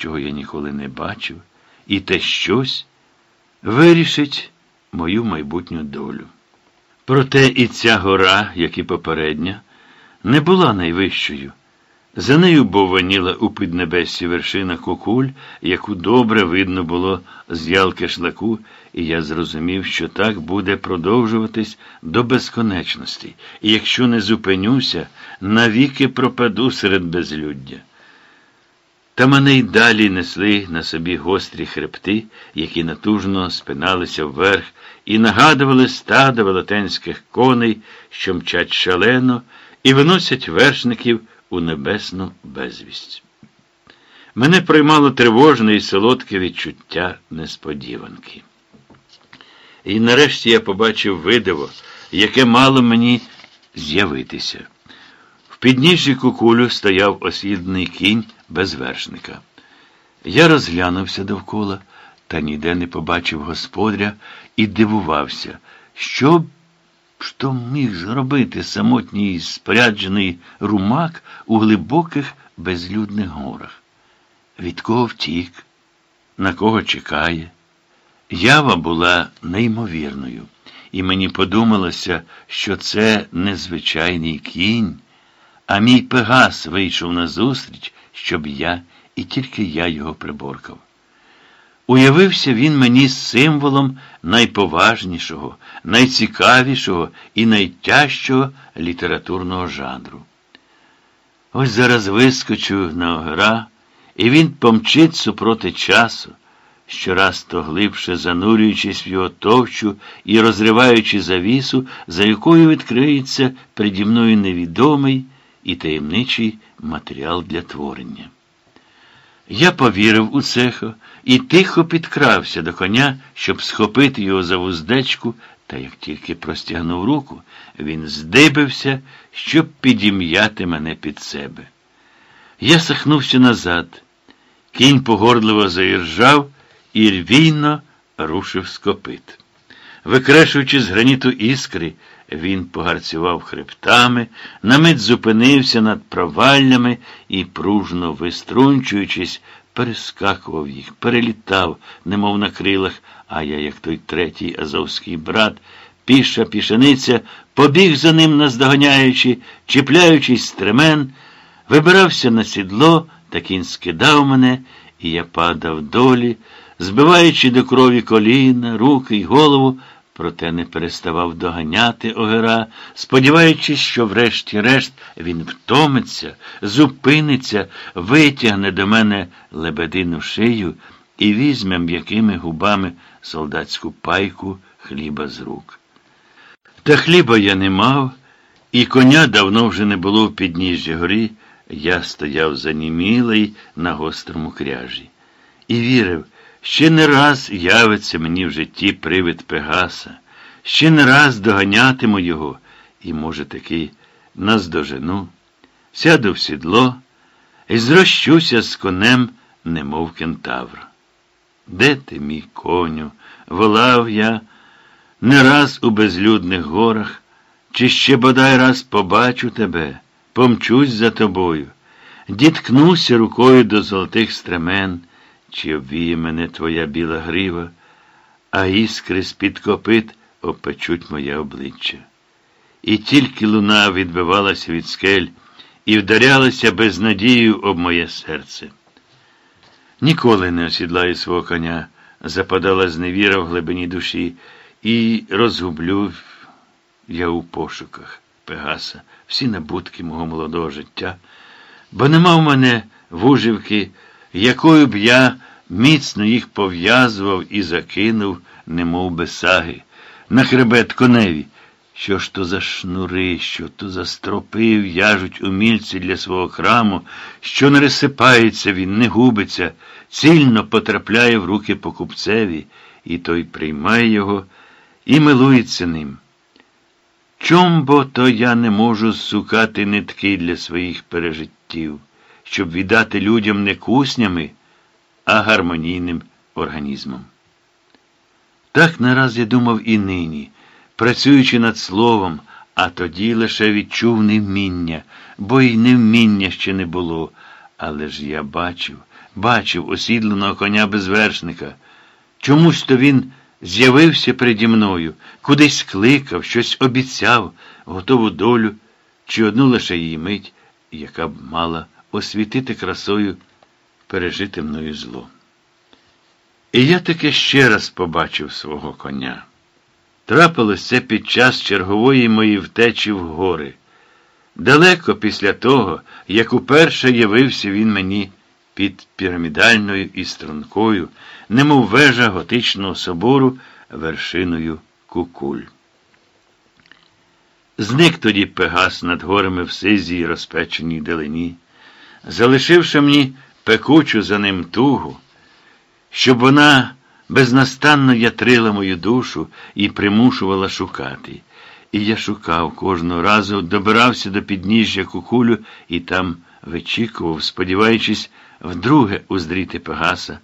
чого я ніколи не бачив, і те щось вирішить мою майбутню долю. Проте і ця гора, як і попередня, не була найвищою. За нею бовваніла у піднебесі вершина кокуль, яку добре видно було з ялки шлаку, і я зрозумів, що так буде продовжуватись до безконечності, і якщо не зупинюся, навіки пропаду серед безлюддя. Та мене й далі несли на собі гострі хребти, які натужно спиналися вверх, і нагадували стада велетенських коней, що мчать шалено, і виносять вершників у небесну безвість. Мене приймало тривожне і солодке відчуття несподіванки. І нарешті я побачив видиво, яке мало мені з'явитися. В підніжжі кукулю стояв осідний кінь без вершника. Я розглянувся довкола та ніде не побачив господаря і дивувався, що б що міг зробити самотній споряджений румак у глибоких безлюдних горах. Від кого втік, на кого чекає. Ява була неймовірною, і мені подумалося, що це незвичайний кінь, а мій пегас вийшов назустріч, щоб я і тільки я його приборкав. Уявився він мені символом найповажнішого, найцікавішого і найтяжчого літературного жанру. Ось зараз вискочу на огра, і він помчить супроти часу, щораз то глибше занурюючись в його товчу і розриваючи завісу, за якою відкриється переді мною невідомий і таємничий матеріал для творення. Я повірив у цехо і тихо підкрався до коня, щоб схопити його за вуздечку, та як тільки простягнув руку, він здибився, щоб підім'яти мене під себе. Я сахнувся назад. Кінь погордливо заіржав і рвійно рушив з копит. Викрешуючи з граніту іскри, він погарцював хребтами, на мить зупинився над проваллями і, пружно виструнчуючись, перескакував їх, перелітав, немов на крилах, а я, як той третій азовський брат, піша пішениця, побіг за ним, наздоганяючи, чіпляючись стремен, вибирався на сідло, та кінь скидав мене, і я падав долі, збиваючи до крові коліна, руки й голову, проте не переставав доганяти огера, сподіваючись, що врешті-решт він втомиться, зупиниться, витягне до мене лебедину шию і візьме м'якими губами солдатську пайку хліба з рук. Та хліба я не мав, і коня давно вже не було в підніжжі горі, я стояв занімілий на гострому кряжі. І вірив, Ще не раз явиться мені в житті привид Пегаса, ще не раз доганятиму його, і, може, таки наздожену, сяду в сідло і зрощуся з конем, немов кентавр. Де ти, мій коню? Волав я не раз у безлюдних горах, чи ще бодай раз побачу тебе, помчусь за тобою, діткнуся рукою до золотих стремен чи обвіє мене твоя біла грива, а іскри з-під копит опечуть моє обличчя. І тільки луна відбивалася від скель і вдарялася безнадією об моє серце. Ніколи не осідлаю свого коня, западала зневіра в глибині душі, і розгублю я у пошуках Пегаса всі набутки мого молодого життя, бо нема в мене вуживки якою б я міцно їх пов'язував і закинув, немов би саги, на хребет коневі. Що ж то за шнури, що то за стропи в'яжуть умільці для свого храму, що не розсипається він, не губиться, цільно потрапляє в руки покупцеві, і той приймає його і милується ним. Чом бо то я не можу сукати нитки для своїх пережиттів? Щоб віддати людям не куснями, а гармонійним організмом. Так нараз я думав і нині, працюючи над словом, а тоді лише відчув невміння, бо й невміння ще не було. Але ж я бачив, бачив осідланого коня безвершника. Чомусь то він з'явився переді мною, кудись кликав, щось обіцяв, готову долю, чи одну лише її мить, яка б мала освітити красою пережити мною зло. І я таки ще раз побачив свого коня. Трапилось це під час чергової моєї втечі в гори. Далеко після того, як уперше явився він мені під пірамідальною і стрункою, немов вежа готичного собору вершиною кукуль. Зник тоді Пегас над горами в сизій розпеченій далині, залишивши мені пекучу за ним тугу, щоб вона безнастанно ятрила мою душу і примушувала шукати. І я шукав кожного разу, добирався до підніжжя кукулю і там вичікував, сподіваючись вдруге уздріти Пегаса.